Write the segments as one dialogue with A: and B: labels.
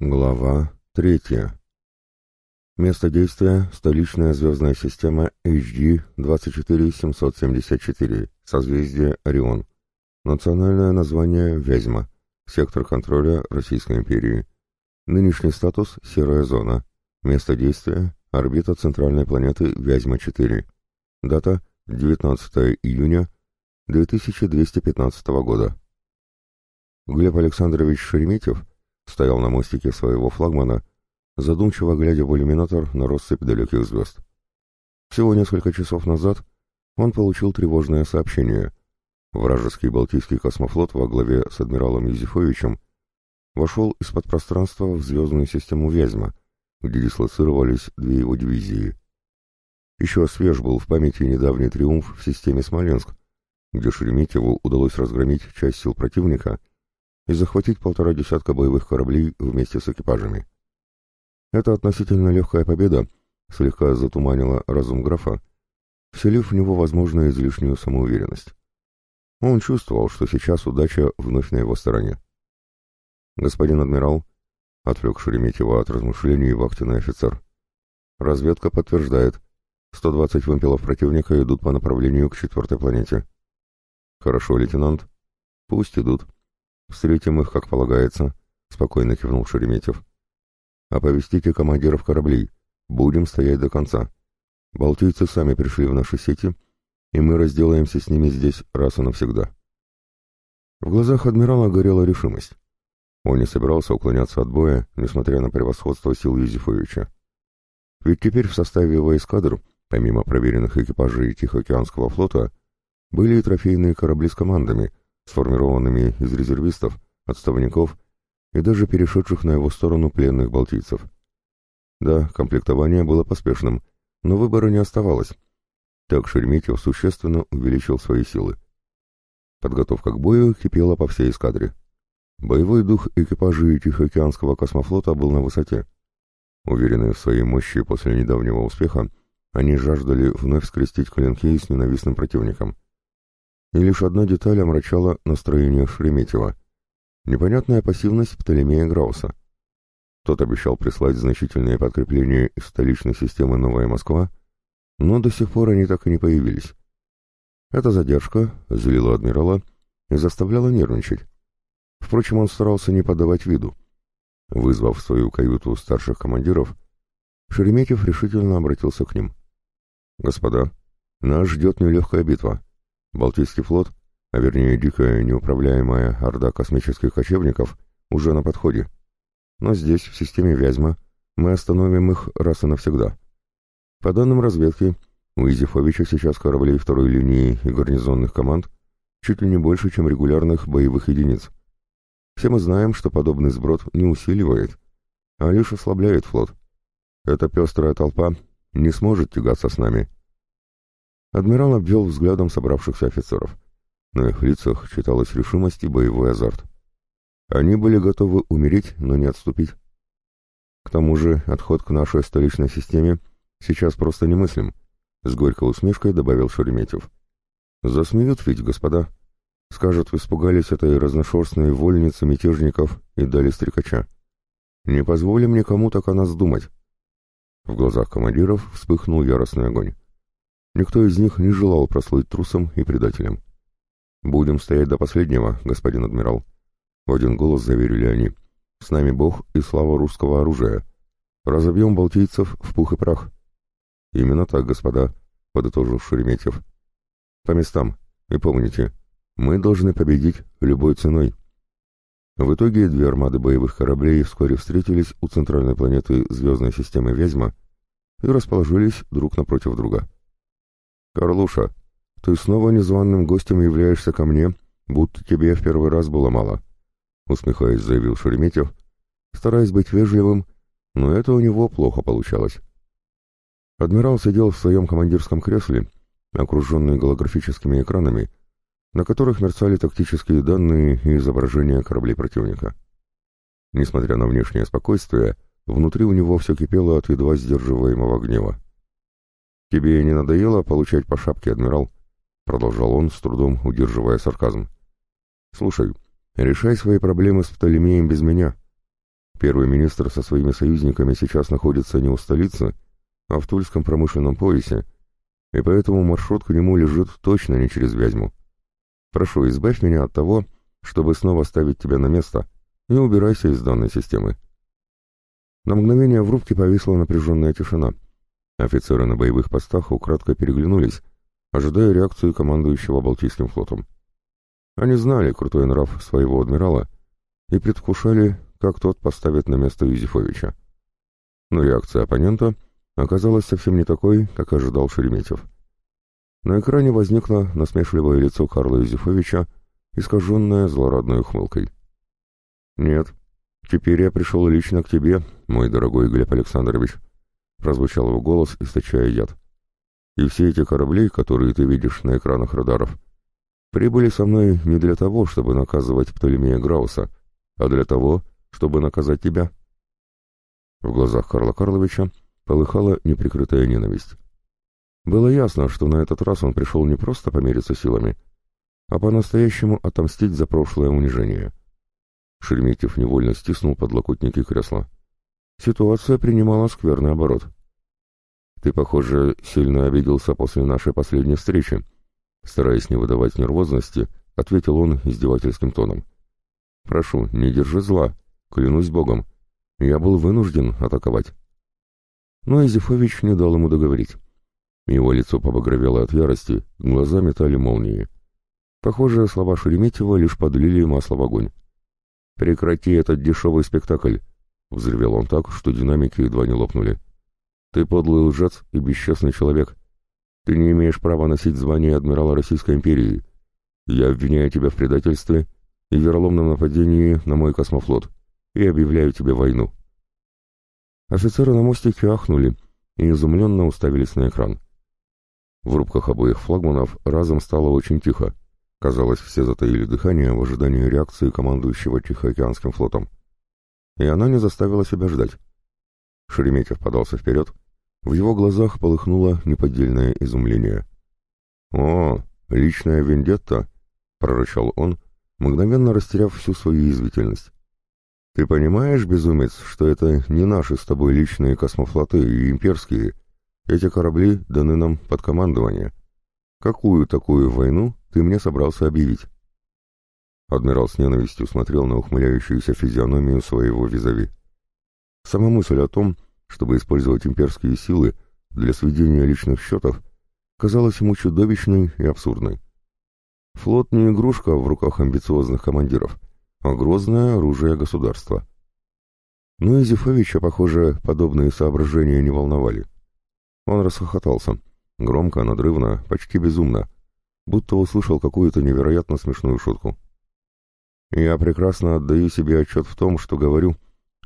A: Глава третья. Место действия – столичная звездная система HD 24774, созвездие Орион. Национальное название – Вязьма, сектор контроля Российской империи. Нынешний статус – серая зона. Место действия – орбита центральной планеты Вязьма-4. Дата – 19 июня 2215 года. Глеб Александрович Шереметьев – стоял на мостике своего флагмана, задумчиво глядя в иллюминатор на россыпь далеких звезд. Всего несколько часов назад он получил тревожное сообщение. Вражеский Балтийский космофлот во главе с адмиралом Юзефовичем вошел из-под пространства в звездную систему Вязьма, где дислоцировались две его дивизии. Еще свеж был в памяти недавний триумф в системе Смоленск, где Шереметьеву удалось разгромить часть сил противника и захватить полтора десятка боевых кораблей вместе с экипажами. Эта относительно легкая победа слегка затуманила разум графа, вселив в него возможную излишнюю самоуверенность. Он чувствовал, что сейчас удача вновь на его стороне. «Господин адмирал», — отвлек Шереметьева от размышлений вахтенный офицер, — «разведка подтверждает, 120 вымпелов противника идут по направлению к четвертой планете». «Хорошо, лейтенант. Пусть идут», «Встретим их, как полагается», — спокойно кивнул Шереметьев. «Оповестите командиров кораблей. Будем стоять до конца. Балтийцы сами пришли в наши сети, и мы разделаемся с ними здесь раз и навсегда». В глазах адмирала горела решимость. Он не собирался уклоняться от боя, несмотря на превосходство сил Юзефовича. Ведь теперь в составе его эскадр, помимо проверенных экипажей Тихоокеанского флота, были и трофейные корабли с командами, сформированными из резервистов, отставников и даже перешедших на его сторону пленных балтийцев. Да, комплектование было поспешным, но выбора не оставалось. Так Шереметьев существенно увеличил свои силы. Подготовка к бою кипела по всей эскадре. Боевой дух экипажей Тихоокеанского космофлота был на высоте. Уверенные в своей мощи после недавнего успеха, они жаждали вновь скрестить клинки с ненавистным противником — и лишь одна деталь омрачала настроение Шереметьева — непонятная пассивность Птолемея Грауса. Тот обещал прислать значительные подкрепления из столичной системы «Новая Москва», но до сих пор они так и не появились. Эта задержка злила адмирала и заставляла нервничать. Впрочем, он старался не подавать виду. Вызвав в свою каюту старших командиров, Шереметьев решительно обратился к ним. «Господа, нас ждет нелегкая битва. Балтийский флот, а вернее дикая неуправляемая орда космических кочевников, уже на подходе. Но здесь, в системе Вязьма, мы остановим их раз и навсегда. По данным разведки, у Изифовича сейчас кораблей второй линии и гарнизонных команд чуть ли не больше, чем регулярных боевых единиц. Все мы знаем, что подобный сброд не усиливает, а лишь ослабляет флот. Эта пестрая толпа не сможет тягаться с нами, Адмирал обвел взглядом собравшихся офицеров. На их лицах читалась решимость и боевой азарт. Они были готовы умереть, но не отступить. К тому же отход к нашей столичной системе сейчас просто немыслим, с горькой усмешкой добавил Шереметьев. Засмеют ведь, господа. Скажут, испугались этой разношерстной вольницы мятежников и дали стрекача. Не позволим никому так о нас думать. В глазах командиров вспыхнул яростный огонь. Никто из них не желал прослыть трусом и предателем. «Будем стоять до последнего, господин адмирал», — в один голос заверили они. «С нами Бог и слава русского оружия. Разобьем балтийцев в пух и прах». «Именно так, господа», — подытожил Шереметьев. «По местам. И помните, мы должны победить любой ценой». В итоге две армады боевых кораблей вскоре встретились у центральной планеты звездной системы Вязьма и расположились друг напротив друга. «Карлуша, ты снова незваным гостем являешься ко мне, будто тебе в первый раз было мало», — усмехаясь, заявил Шереметьев, стараясь быть вежливым, но это у него плохо получалось. Адмирал сидел в своем командирском кресле, окруженный голографическими экранами, на которых мерцали тактические данные и изображения кораблей противника. Несмотря на внешнее спокойствие, внутри у него все кипело от едва сдерживаемого гнева. «Тебе не надоело получать по шапке, адмирал?» — продолжал он, с трудом удерживая сарказм. «Слушай, решай свои проблемы с Птолемеем без меня. Первый министр со своими союзниками сейчас находится не у столицы, а в Тульском промышленном поясе, и поэтому маршрут к нему лежит точно не через Вязьму. Прошу, избавь меня от того, чтобы снова ставить тебя на место, и убирайся из данной системы. На мгновение в рубке повисла напряженная тишина. Офицеры на боевых постах украдко переглянулись, ожидая реакции командующего Балтийским флотом. Они знали крутой нрав своего адмирала и предвкушали, как тот поставит на место Юзефовича. Но реакция оппонента оказалась совсем не такой, как ожидал Шереметьев. На экране возникло насмешливое лицо Карла Юзефовича, искаженное злорадной ухмылкой. «Нет, теперь я пришел лично к тебе, мой дорогой Глеб Александрович», прозвучал его голос, источая яд. «И все эти корабли, которые ты видишь на экранах радаров, прибыли со мной не для того, чтобы наказывать Птолемея Грауса, а для того, чтобы наказать тебя». В глазах Карла Карловича полыхала неприкрытая ненависть. Было ясно, что на этот раз он пришел не просто помериться силами, а по-настоящему отомстить за прошлое унижение. Шереметьев невольно стиснул подлокотники кресла. Ситуация принимала скверный оборот. «Ты, похоже, сильно обиделся после нашей последней встречи», стараясь не выдавать нервозности, ответил он издевательским тоном. «Прошу, не держи зла, клянусь Богом. Я был вынужден атаковать». Но Изифович не дал ему договорить. Его лицо побагровело от ярости, глаза метали молнии. Похоже, слова Шереметьева лишь подлили масло в огонь. «Прекрати этот дешевый спектакль!» — взревел он так, что динамики едва не лопнули. «Ты подлый лжец и бесчестный человек. Ты не имеешь права носить звание адмирала Российской империи. Я обвиняю тебя в предательстве и вероломном нападении на мой космофлот и объявляю тебе войну». Офицеры на мостике ахнули и изумленно уставились на экран. В рубках обоих флагманов разом стало очень тихо. Казалось, все затаили дыхание в ожидании реакции командующего Тихоокеанским флотом. И она не заставила себя ждать. Шереметьев подался вперед. В его глазах полыхнуло неподдельное изумление. «О, личная вендетта!» — прорычал он, мгновенно растеряв всю свою язвительность. «Ты понимаешь, безумец, что это не наши с тобой личные космофлоты и имперские, эти корабли даны нам под командование. Какую такую войну ты мне собрался объявить?» Адмирал с ненавистью смотрел на ухмыляющуюся физиономию своего визави. Сама мысль о том, чтобы использовать имперские силы для сведения личных счетов, казалась ему чудовищной и абсурдной. Флот не игрушка в руках амбициозных командиров, а грозное оружие государства. Но Изифовича, похоже, подобные соображения не волновали. Он расхохотался, громко, надрывно, почти безумно, будто услышал какую-то невероятно смешную шутку. «Я прекрасно отдаю себе отчет в том, что говорю,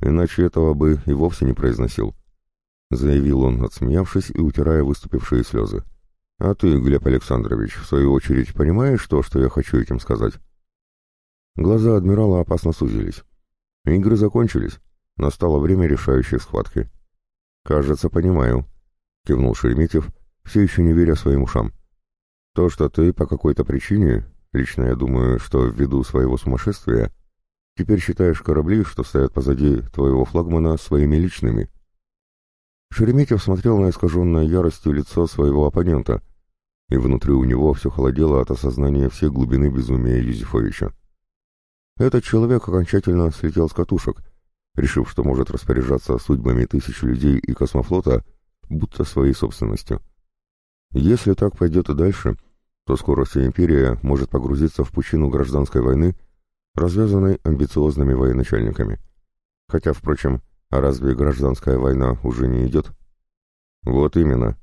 A: иначе этого бы и вовсе не произносил», — заявил он, отсмеявшись и утирая выступившие слезы. «А ты, Глеб Александрович, в свою очередь, понимаешь то, что я хочу этим сказать?» Глаза адмирала опасно сузились. Игры закончились. Настало время решающей схватки. «Кажется, понимаю», — кивнул Шереметьев, все еще не веря своим ушам. «То, что ты по какой-то причине, лично я думаю, что ввиду своего сумасшествия, теперь считаешь корабли, что стоят позади твоего флагмана, своими личными». Шереметьев смотрел на искаженное яростью лицо своего оппонента, и внутри у него все холодело от осознания всей глубины безумия Юзефовича. Этот человек окончательно слетел с катушек, решив, что может распоряжаться судьбами тысяч людей и космофлота будто своей собственностью. Если так пойдет и дальше, то вся империя может погрузиться в пучину гражданской войны, развязанной амбициозными военачальниками. Хотя, впрочем, а разве гражданская война уже не идет? Вот именно,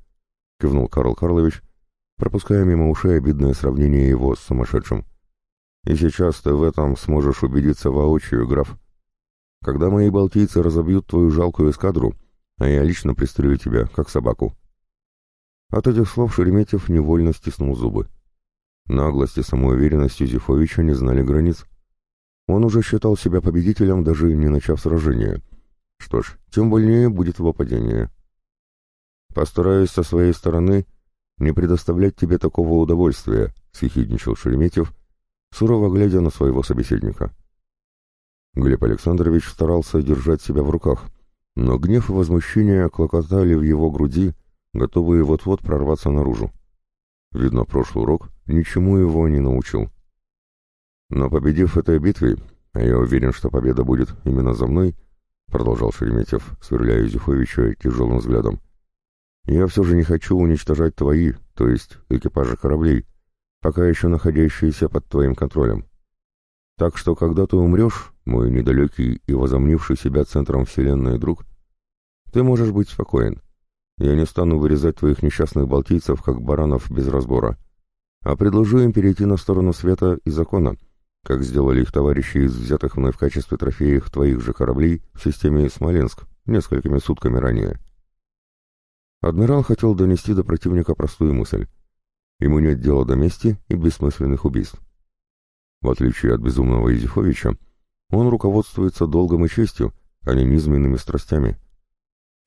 A: кивнул Карл Карлович, пропуская мимо ушей обидное сравнение его с сумасшедшим. И сейчас ты в этом сможешь убедиться воочию, граф. Когда мои балтийцы разобьют твою жалкую эскадру, а я лично пристрелю тебя, как собаку». От этих слов Шереметьев невольно стиснул зубы. Наглость и самоуверенность Юзефовича не знали границ. Он уже считал себя победителем, даже не начав сражение. Что ж, тем больнее будет его падение. «Постараюсь со своей стороны не предоставлять тебе такого удовольствия», — съехидничал Шереметьев, сурово глядя на своего собеседника. Глеб Александрович старался держать себя в руках, но гнев и возмущение клокотали в его груди, готовые вот-вот прорваться наружу. Видно, прошлый урок ничему его не научил. Но победив в этой битве, а я уверен, что победа будет именно за мной, продолжал Шереметьев, сверляя Юзефовича тяжелым взглядом, я все же не хочу уничтожать твои, то есть экипажи кораблей, пока еще находящиеся под твоим контролем. Так что, когда ты умрешь, мой недалекий и возомнивший себя центром вселенной друг, ты можешь быть спокоен. Я не стану вырезать твоих несчастных балтийцев, как баранов без разбора, а предложу им перейти на сторону света и закона, как сделали их товарищи из взятых мной в качестве трофеев твоих же кораблей в системе Смоленск несколькими сутками ранее. Адмирал хотел донести до противника простую мысль. Ему нет дела до мести и бессмысленных убийств. В отличие от безумного Изюфовича, он руководствуется долгом и честью, а не низменными страстями.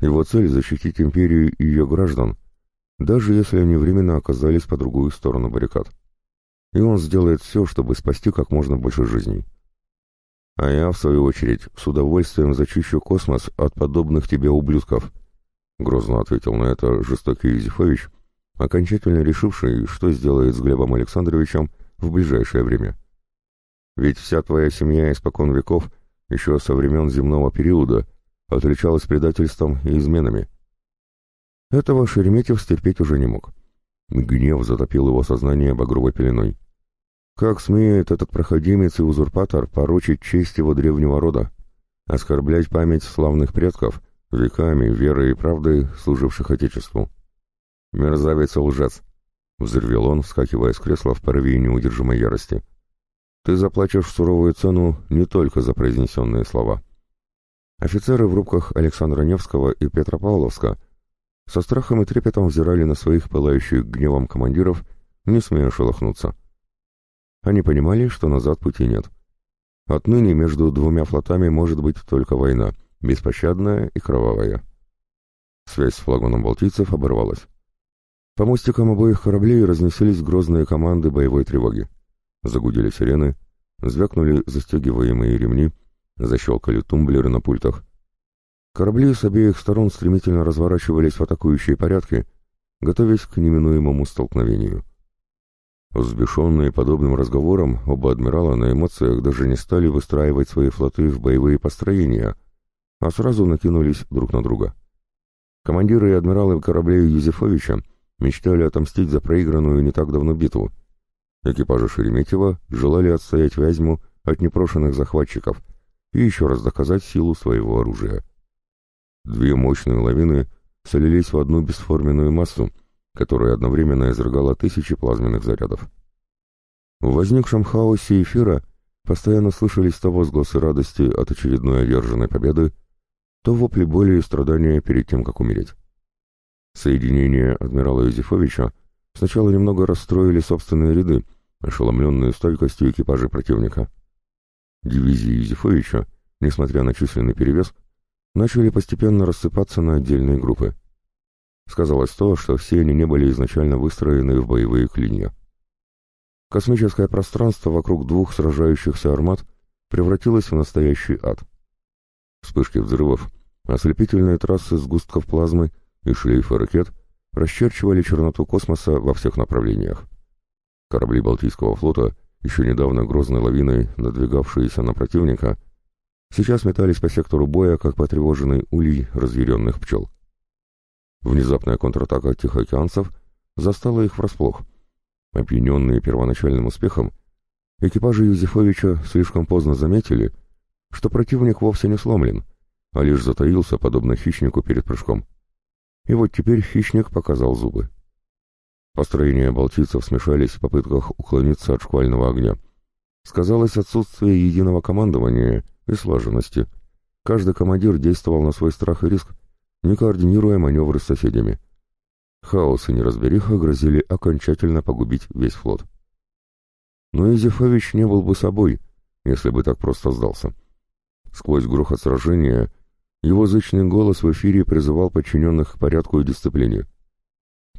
A: Его цель — защитить империю и ее граждан, даже если они временно оказались по другую сторону баррикад. И он сделает все, чтобы спасти как можно больше жизней. А я, в свою очередь, с удовольствием зачищу космос от подобных тебе ублюдков, Грозно ответил на это жестокий Юзефович, окончательно решивший, что сделает с Глебом Александровичем в ближайшее время. Ведь вся твоя семья испокон веков, еще со времен земного периода, отличалась предательством и изменами. Этого Шереметьев стерпеть уже не мог. Гнев затопил его сознание багровой пеленой. Как смеет этот проходимец и узурпатор порочить честь его древнего рода, оскорблять память славных предков — веками верой и правдой служивших Отечеству. «Мерзавец и лжец!» — взревел он, вскакивая с кресла в порыве неудержимой ярости. «Ты заплатишь суровую цену не только за произнесенные слова». Офицеры в рубках Александра Невского и Петра Павловска со страхом и трепетом взирали на своих пылающих гневом командиров, не смея шелохнуться. Они понимали, что назад пути нет. Отныне между двумя флотами может быть только война, беспощадная и кровавая. Связь с флагманом балтийцев оборвалась. По мостикам обоих кораблей разнеслись грозные команды боевой тревоги. Загудели сирены, звякнули застегиваемые ремни, защелкали тумблеры на пультах. Корабли с обеих сторон стремительно разворачивались в атакующие порядки, готовясь к неминуемому столкновению. Взбешенные подобным разговором, оба адмирала на эмоциях даже не стали выстраивать свои флоты в боевые построения, а сразу накинулись друг на друга. Командиры и адмиралы кораблей Юзефовича мечтали отомстить за проигранную не так давно битву. Экипажи Шереметьева желали отстоять Вязьму от непрошенных захватчиков и еще раз доказать силу своего оружия. Две мощные лавины солились в одну бесформенную массу, которая одновременно изрыгала тысячи плазменных зарядов. В возникшем хаосе эфира постоянно слышались то возгласы радости от очередной одержанной победы, то вопли боли и страдания перед тем, как умереть. Соединение адмирала Юзефовича сначала немного расстроили собственные ряды, ошеломленные стойкостью экипажей противника. Дивизии Юзефовича, несмотря на численный перевес, начали постепенно рассыпаться на отдельные группы. Сказалось то, что все они не были изначально выстроены в боевые клинья. Космическое пространство вокруг двух сражающихся армат превратилось в настоящий ад. Вспышки взрывов, ослепительные трассы сгустков плазмы и шлейфы ракет расчерчивали черноту космоса во всех направлениях. Корабли Балтийского флота, еще недавно грозной лавиной надвигавшиеся на противника, сейчас метались по сектору боя, как потревоженный улей разъяренных пчел. Внезапная контратака тихоокеанцев застала их врасплох. Опьяненные первоначальным успехом, экипажи Юзефовича слишком поздно заметили, что противник вовсе не сломлен, а лишь затаился, подобно хищнику перед прыжком. И вот теперь хищник показал зубы. Построения балтийцев смешались в попытках уклониться от шквального огня. Сказалось отсутствие единого командования и слаженности. Каждый командир действовал на свой страх и риск, не координируя маневры с соседями. Хаос и неразбериха грозили окончательно погубить весь флот. Но Изефович не был бы собой, если бы так просто сдался. Сквозь грохот сражения его зычный голос в эфире призывал подчиненных к порядку и дисциплине.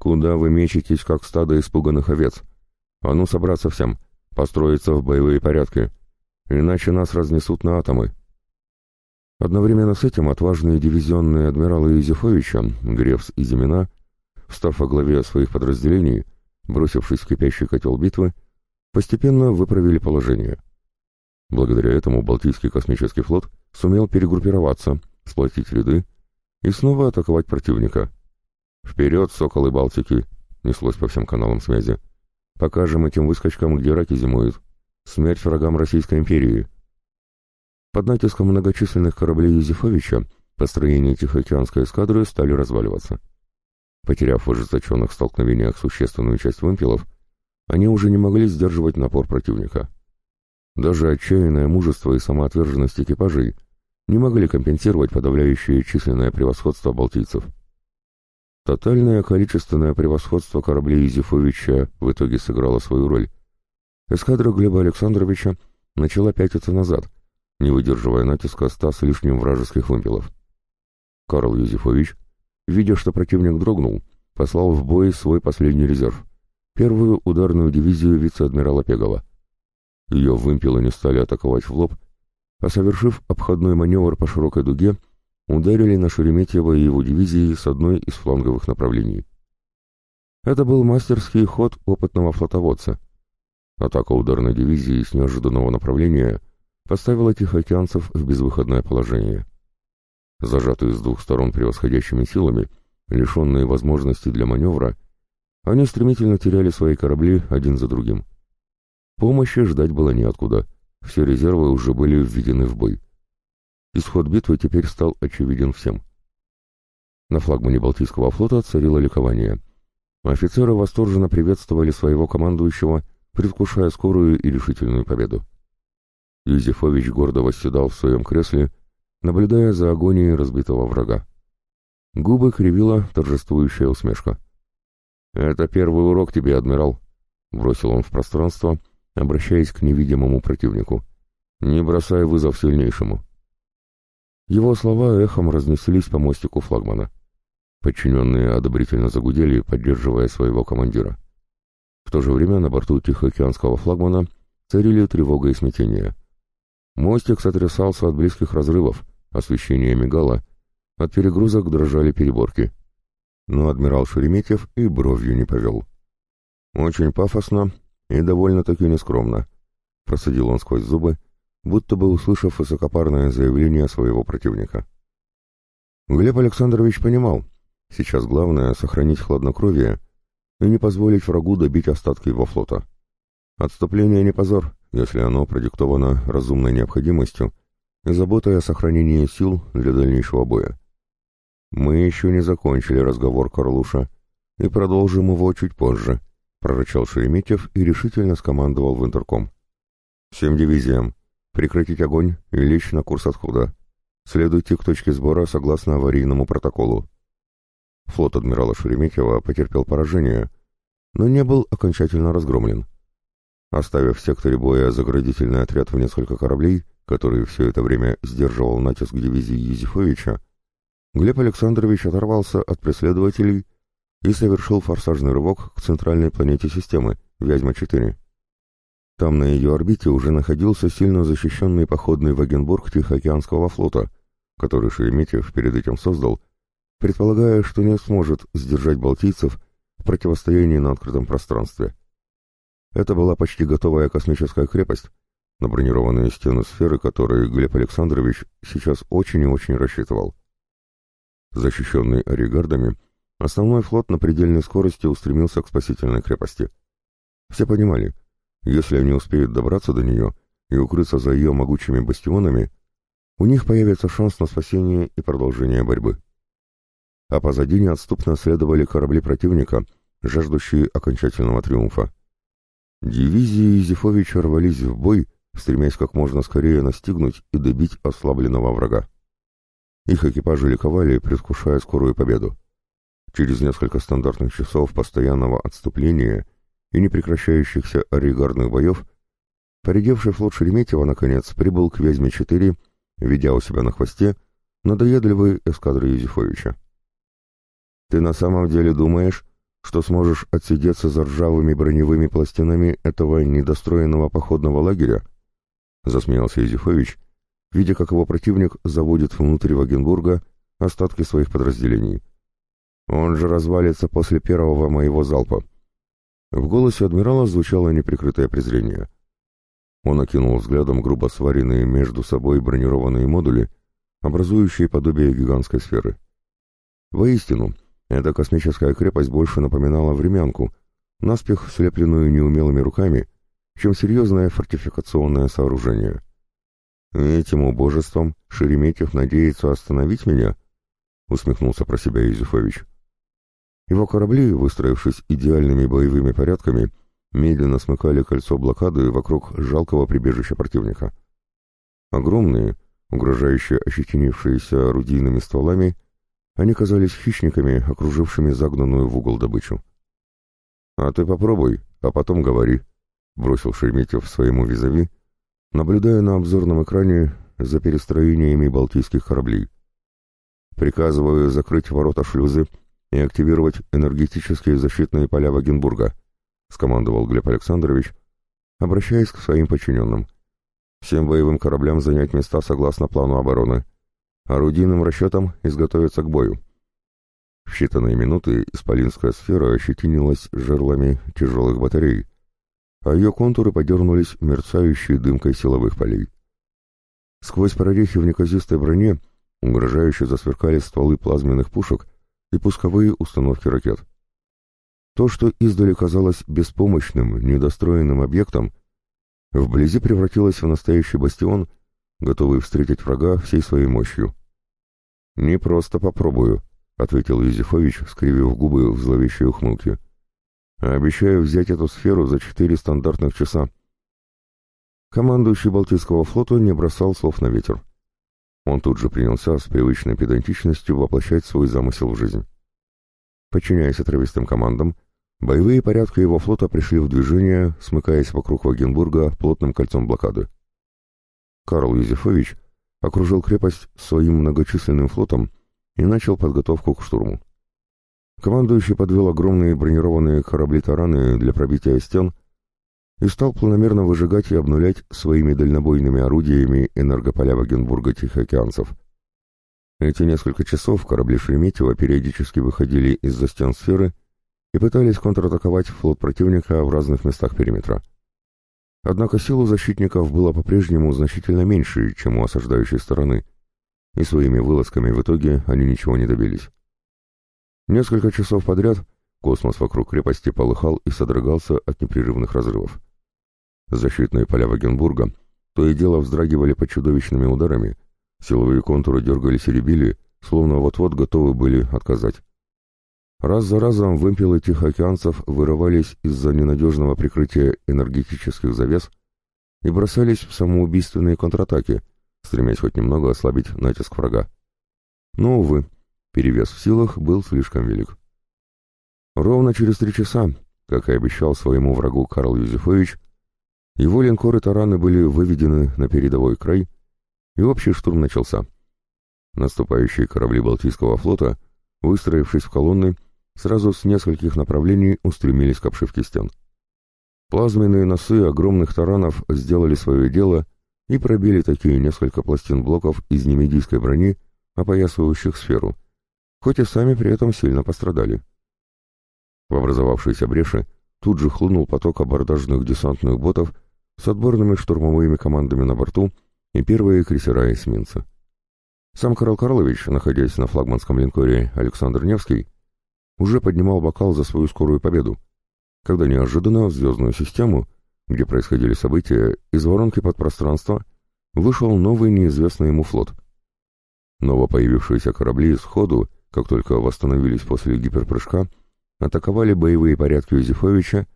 A: «Куда вы мечетесь, как стадо испуганных овец? А ну собраться всем, построиться в боевые порядки. иначе нас разнесут на атомы. Одновременно с этим отважные дивизионные адмиралы Юзефовича, Гревс и Зимина, встав во главе своих подразделений, бросившись в кипящий котел битвы, постепенно выправили положение. Благодаря этому Балтийский космический флот сумел перегруппироваться, сплотить ряды и снова атаковать противника. «Вперед, соколы Балтики!» — неслось по всем каналам связи. «Покажем этим выскочкам, где раки зимуют. Смерть врагам Российской империи!» Под натиском многочисленных кораблей Юзефовича построения Тихоокеанской эскадры стали разваливаться. Потеряв в ожесточенных столкновениях существенную часть вымпелов, они уже не могли сдерживать напор противника. Даже отчаянное мужество и самоотверженность экипажей не могли компенсировать подавляющее численное превосходство балтийцев. Тотальное количественное превосходство кораблей Юзефовича в итоге сыграло свою роль. Эскадра Глеба Александровича начала пятиться назад, не выдерживая натиска ста с лишним вражеских вымпелов. Карл Юзефович видя, что противник дрогнул, послал в бой свой последний резерв — первую ударную дивизию вице-адмирала Пегова. Ее вымпелы не стали атаковать в лоб, а совершив обходной маневр по широкой дуге, ударили на Шереметьево и его дивизии с одной из фланговых направлений. Это был мастерский ход опытного флотоводца. Атака ударной дивизии с неожиданного направления поставила тихоокеанцев в безвыходное положение. Зажатые с двух сторон превосходящими силами, лишенные возможности для маневра, они стремительно теряли свои корабли один за другим. Помощи ждать было неоткуда, все резервы уже были введены в бой. Исход битвы теперь стал очевиден всем. На флагмане Балтийского флота царило ликование. Офицеры восторженно приветствовали своего командующего, предвкушая скорую и решительную победу. Юзефович гордо восседал в своем кресле наблюдая за агонией разбитого врага. Губы кривила торжествующая усмешка. «Это первый урок тебе, адмирал», — бросил он в пространство, обращаясь к невидимому противнику. «Не бросай вызов сильнейшему». Его слова эхом разнеслись по мостику флагмана. Подчиненные одобрительно загудели, поддерживая своего командира. В то же время на борту Тихоокеанского флагмана царили тревога и смятение. Мостик сотрясался от близких разрывов, Освещение мигало, от перегрузок дрожали переборки. Но адмирал Шереметьев и бровью не повел. «Очень пафосно и довольно-таки нескромно», — просадил он сквозь зубы, будто бы услышав высокопарное заявление своего противника. Глеб Александрович понимал, сейчас главное — сохранить хладнокровие и не позволить врагу добить остатки его флота. Отступление не позор, если оно продиктовано разумной необходимостью и заботой о сохранении сил для дальнейшего боя. «Мы еще не закончили разговор, Карлуша, и продолжим его чуть позже», — прорычал Шереметьев и решительно скомандовал в интерком. «Всем дивизиям прекратить огонь и лечь на курс отхода. Следуйте к точке сбора согласно аварийному протоколу». Флот адмирала Шереметьева потерпел поражение, но не был окончательно разгромлен. Оставив в секторе боя заградительный отряд в несколько кораблей, который все это время сдерживал натиск дивизии Юзефовича, Глеб Александрович оторвался от преследователей и совершил форсажный рывок к центральной планете системы, Вязьма-4. Там на ее орбите уже находился сильно защищенный походный Вагенбург Тихоокеанского флота, который Шереметьев перед этим создал, предполагая, что не сможет сдержать балтийцев в противостоянии на открытом пространстве. Это была почти готовая космическая крепость, на бронированные стены сферы, которые Глеб Александрович сейчас очень и очень рассчитывал. Защищенный оригардами, основной флот на предельной скорости устремился к спасительной крепости. Все понимали, если они успеют добраться до нее и укрыться за ее могучими бастионами, у них появится шанс на спасение и продолжение борьбы. А позади неотступно следовали корабли противника, жаждущие окончательного триумфа. Дивизии Зифовича рвались в бой, стремясь как можно скорее настигнуть и добить ослабленного врага. Их экипажи ликовали, предвкушая скорую победу. Через несколько стандартных часов постоянного отступления и непрекращающихся оригардных боев поредевший флот Шереметьева, наконец, прибыл к Вязьме-4, ведя у себя на хвосте надоедливые эскадры Юзефовича. «Ты на самом деле думаешь, что сможешь отсидеться за ржавыми броневыми пластинами этого недостроенного походного лагеря?» — засмеялся Юзефович, видя, как его противник заводит внутрь Вагенбурга остатки своих подразделений. «Он же развалится после первого моего залпа». В голосе адмирала звучало неприкрытое презрение. Он окинул взглядом грубо сваренные между собой бронированные модули, образующие подобие гигантской сферы. Воистину, эта космическая крепость больше напоминала времянку, наспех слепленную неумелыми руками, чем серьезное фортификационное сооружение. «Этим убожеством Шереметьев надеется остановить меня?» — усмехнулся про себя Юзефович. Его корабли, выстроившись идеальными боевыми порядками, медленно смыкали кольцо блокады вокруг жалкого прибежища противника. Огромные, угрожающие ощетинившиеся орудийными стволами, они казались хищниками, окружившими загнанную в угол добычу. «А ты попробуй, а потом говори», — бросил Шереметьев своему визави, наблюдая на обзорном экране за перестроениями балтийских кораблей. «Приказываю закрыть ворота шлюзы и активировать энергетические защитные поля Вагенбурга», — скомандовал Глеб Александрович, обращаясь к своим подчиненным. «Всем боевым кораблям занять места согласно плану обороны. Орудийным расчетам изготовиться к бою». В считанные минуты исполинская сфера ощетинилась жерлами тяжелых батарей, а ее контуры подернулись мерцающей дымкой силовых полей. Сквозь прорехи в неказистой броне угрожающе засверкали стволы плазменных пушек и пусковые установки ракет. То, что издали казалось беспомощным, недостроенным объектом, вблизи превратилось в настоящий бастион, готовый встретить врага всей своей мощью. «Не просто попробую», — ответил Юзефович, скривив губы в зловещей ухмылке. «Обещаю взять эту сферу за четыре стандартных часа». Командующий Балтийского флота не бросал слов на ветер. Он тут же принялся с привычной педантичностью воплощать свой замысел в жизнь. Подчиняясь отравистым командам, боевые порядки его флота пришли в движение, смыкаясь вокруг Вагенбурга плотным кольцом блокады. Карл Юзефович окружил крепость своим многочисленным флотом и начал подготовку к штурму. Командующий подвел огромные бронированные корабли-тараны для пробития стен и стал планомерно выжигать и обнулять своими дальнобойными орудиями энергополя Вагенбурга Тихоокеанцев. Эти несколько часов корабли Шереметьева периодически выходили из-за стен сферы и пытались контратаковать флот противника в разных местах периметра. Однако сил защитников было по-прежнему значительно меньше, чем у осаждающей стороны, и своими вылазками в итоге они ничего не добились. Несколько часов подряд космос вокруг крепости полыхал и содрогался от непрерывных разрывов. Защитные поля Вагенбурга то и дело вздрагивали под чудовищными ударами, силовые контуры дергались и ребили, словно вот-вот готовы были отказать. Раз за разом вымпелы тихоокеанцев вырывались из-за ненадежного прикрытия энергетических завес и бросались в самоубийственные контратаки, стремясь хоть немного ослабить натиск врага. Но, увы, перевес в силах был слишком велик. Ровно через три часа, как и обещал своему врагу Карл Юзефович, его линкоры-тараны были выведены на передовой край, и общий штурм начался. Наступающие корабли Балтийского флота, выстроившись в колонны, сразу с нескольких направлений устремились к обшивке стен. Плазменные носы огромных таранов сделали свое дело и пробили такие несколько пластин блоков из немедийской брони, опоясывающих сферу, хоть и сами при этом сильно пострадали. В образовавшейся бреши тут же хлынул поток абордажных десантных ботов с отборными штурмовыми командами на борту и первые крейсера эсминца. Сам Карл Карлович, находясь на флагманском линкоре Александр Невский, уже поднимал бокал за свою скорую победу, когда неожиданно в звездную систему где происходили события, из воронки подпространства вышел новый неизвестный ему флот. Новопоявившиеся корабли сходу, как только восстановились после гиперпрыжка, атаковали боевые порядки Юзефовича,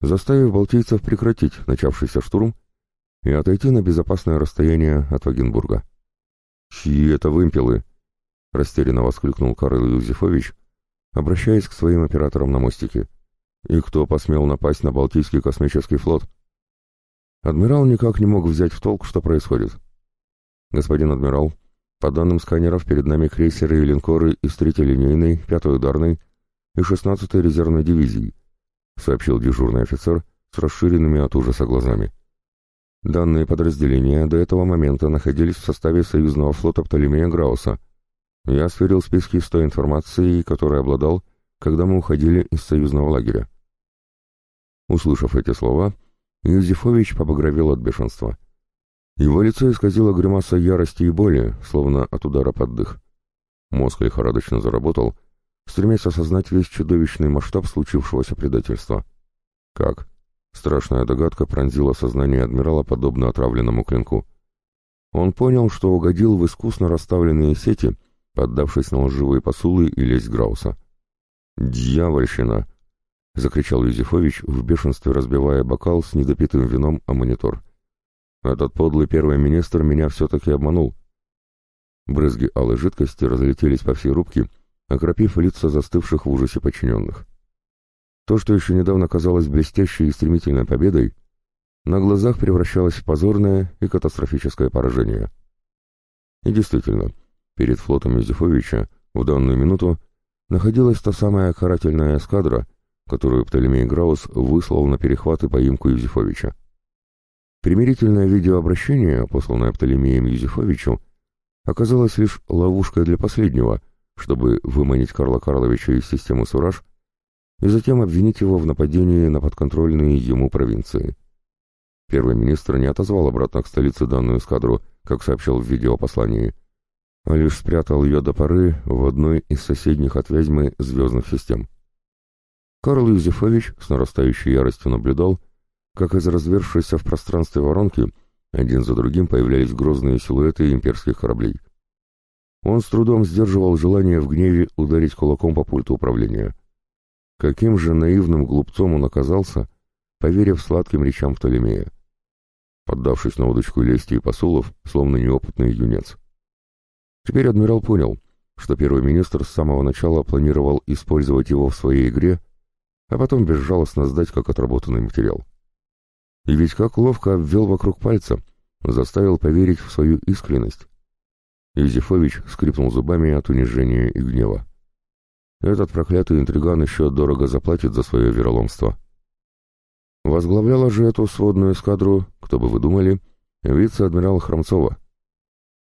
A: заставив балтийцев прекратить начавшийся штурм и отойти на безопасное расстояние от Вагенбурга. «Чьи это вымпелы?» — растерянно воскликнул Карл Юзефович, обращаясь к своим операторам на мостике. И кто посмел напасть на Балтийский космический флот? Адмирал никак не мог взять в толк, что происходит. Господин адмирал, по данным сканеров, перед нами крейсеры и линкоры из третьей линейной, пятой ударной и шестнадцатой резервной дивизии, сообщил дежурный офицер с расширенными от ужаса глазами. Данные подразделения до этого момента находились в составе союзного флота Птолемея Грауса. Я сверил списки с той информацией, которой обладал, когда мы уходили из союзного лагеря. Услышав эти слова, Юзефович побагровел от бешенства. Его лицо исказило гримаса ярости и боли, словно от удара под дых. Мозг лихорадочно заработал, стремясь осознать весь чудовищный масштаб случившегося предательства. Как? Страшная догадка пронзила сознание адмирала подобно отравленному клинку. Он понял, что угодил в искусно расставленные сети, поддавшись на лживые посулы и лесть Грауса. «Дьявольщина!» — закричал Юзефович, в бешенстве разбивая бокал с недопитым вином о монитор. Этот подлый первый министр меня все-таки обманул. Брызги алой жидкости разлетелись по всей рубке, окропив лица застывших в ужасе подчиненных. То, что еще недавно казалось блестящей и стремительной победой, на глазах превращалось в позорное и катастрофическое поражение. И действительно, перед флотом Юзефовича в данную минуту находилась та самая карательная эскадра, которую Птолемей Граус выслал на перехват и поимку Юзефовича. Примирительное видеообращение, посланное Птолемеем Юзефовичу, оказалось лишь ловушкой для последнего, чтобы выманить Карла Карловича из системы Сураж и затем обвинить его в нападении на подконтрольные ему провинции. Первый министр не отозвал обратно к столице данную эскадру, как сообщил в видеопослании, а лишь спрятал ее до поры в одной из соседних от Вязьмы звездных систем. Карл Юзефович с нарастающей яростью наблюдал, как из развершейся в пространстве воронки один за другим появлялись грозные силуэты имперских кораблей. Он с трудом сдерживал желание в гневе ударить кулаком по пульту управления. Каким же наивным глупцом он оказался, поверив сладким речам Птолемея, поддавшись на удочку лести и посулов, словно неопытный юнец. Теперь адмирал понял, что первый министр с самого начала планировал использовать его в своей игре, а потом безжалостно сдать как отработанный материал. И ведь как ловко обвел вокруг пальца, заставил поверить в свою искренность. Юзефович скрипнул зубами от унижения и гнева. Этот проклятый интриган еще дорого заплатит за свое вероломство. Возглавляла же эту сводную эскадру, кто бы вы думали, вице-адмирал Хромцова.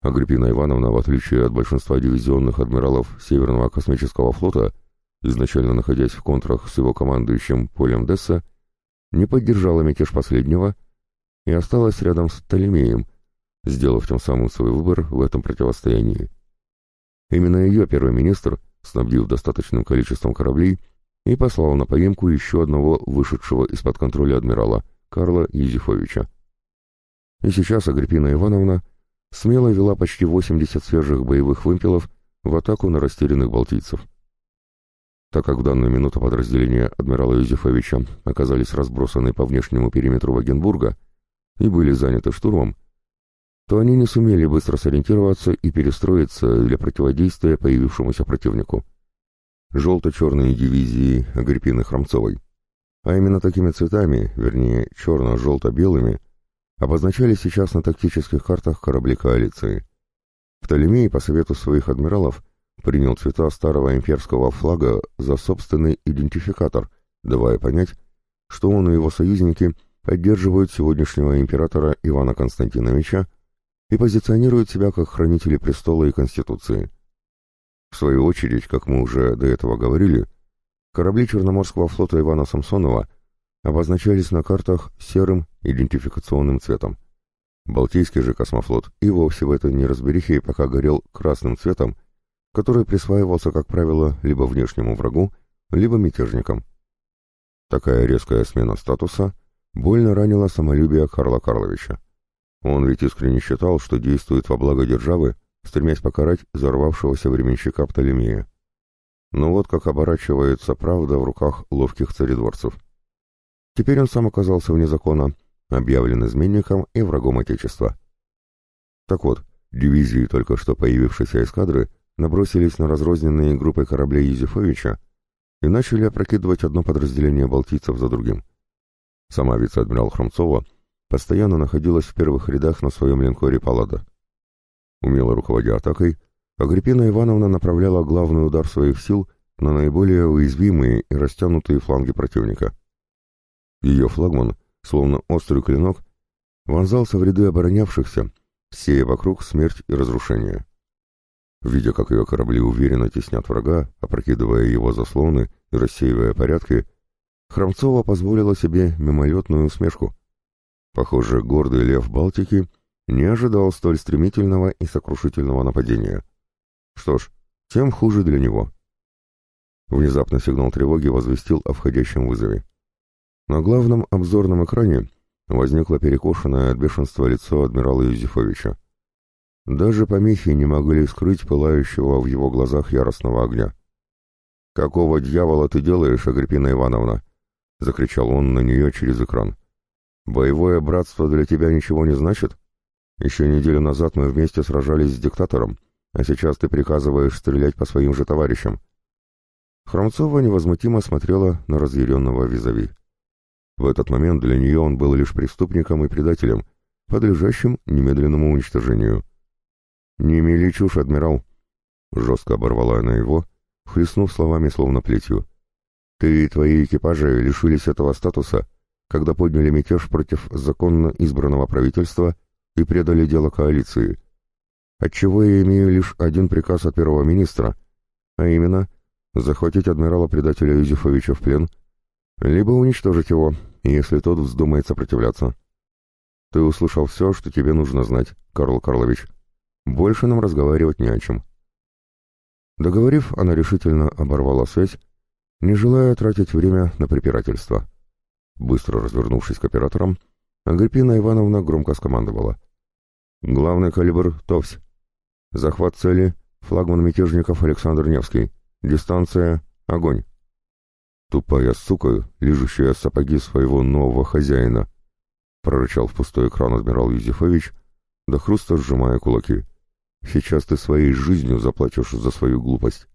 A: Агриппина Ивановна, в отличие от большинства дивизионных адмиралов Северного космического флота, изначально находясь в контрах с его командующим Полем Десса, не поддержала мятеж последнего и осталась рядом с Птолемеем, сделав тем самым свой выбор в этом противостоянии. Именно ее первый министр, снабдив достаточным количеством кораблей, и послал на поимку еще одного вышедшего из-под контроля адмирала, Карла Юзефовича. И сейчас Агриппина Ивановна смело вела почти 80 свежих боевых вымпелов в атаку на растерянных балтийцев. Так как в данную минуту подразделения адмирала Юзефовича оказались разбросаны по внешнему периметру Вагенбурга и были заняты штурмом, то они не сумели быстро сориентироваться и перестроиться для противодействия появившемуся противнику. Желто-черные дивизии Агриппины Хромцовой, а именно такими цветами, вернее, черно-желто-белыми, обозначались сейчас на тактических картах корабли коалиции. Птолемей, по совету своих адмиралов, принял цвета старого имперского флага за собственный идентификатор, давая понять, что он и его союзники поддерживают сегодняшнего императора Ивана Константиновича и позиционируют себя как хранители престола и конституции. В свою очередь, как мы уже до этого говорили, корабли Черноморского флота Ивана Самсонова обозначались на картах серым идентификационным цветом. Балтийский же космофлот и вовсе в этой неразберихе пока горел красным цветом который присваивался, как правило, либо внешнему врагу, либо мятежникам. Такая резкая смена статуса больно ранила самолюбие Карла Карловича. Он ведь искренне считал, что действует во благо державы, стремясь покарать взорвавшегося временщика Птолемея. Но вот как оборачивается правда в руках ловких царедворцев. Теперь он сам оказался вне закона, объявлен изменником и врагом Отечества. Так вот, дивизии только что появившейся эскадры набросились на разрозненные группы кораблей Юзефовича и начали опрокидывать одно подразделение балтийцев за другим. Сама вице-адмирал Хромцова постоянно находилась в первых рядах на своем линкоре «Паллада». Умело руководя атакой, Агриппина Ивановна направляла главный удар своих сил на наиболее уязвимые и растянутые фланги противника. Ее флагман, словно острый клинок, вонзался в ряды оборонявшихся, сея вокруг смерть и разрушение. Видя, как ее корабли уверенно теснят врага, опрокидывая его заслоны и рассеивая порядки, Хромцова позволила себе мимолетную усмешку. Похоже, гордый лев Балтики не ожидал столь стремительного и сокрушительного нападения. Что ж, тем хуже для него. Внезапно сигнал тревоги возвестил о входящем вызове. На главном обзорном экране возникло перекошенное от бешенства лицо адмирала Юзефовича. Даже помехи не могли скрыть пылающего в его глазах яростного огня. «Какого дьявола ты делаешь, Агриппина Ивановна?» — закричал он на нее через экран. «Боевое братство для тебя ничего не значит? Еще неделю назад мы вместе сражались с диктатором, а сейчас ты приказываешь стрелять по своим же товарищам». Хромцова невозмутимо смотрела на разъяренного визави. В этот момент для нее он был лишь преступником и предателем, подлежащим немедленному уничтожению. «Не мели чушь, адмирал!» Жестко оборвала она его, хлестнув словами словно плетью. «Ты и твои экипажи лишились этого статуса, когда подняли мятеж против законно избранного правительства и предали дело коалиции. Отчего я имею лишь один приказ от первого министра, а именно захватить адмирала-предателя Юзефовича в плен — либо уничтожить его, если тот вздумает сопротивляться. Ты услышал все, что тебе нужно знать, Карл Карлович. Больше нам разговаривать не о чем. Договорив, она решительно оборвала связь, не желая тратить время на препирательство. Быстро развернувшись к операторам, Агриппина Ивановна громко скомандовала. «Главный калибр — ТОВС. Захват цели — флагман мятежников Александр Невский. Дистанция — огонь». Тупая сука, лижущая сапоги своего нового хозяина, прорычал в пустой экран адмирал Юзефович, до хруста сжимая кулаки. Сейчас ты своей жизнью заплатишь за свою глупость.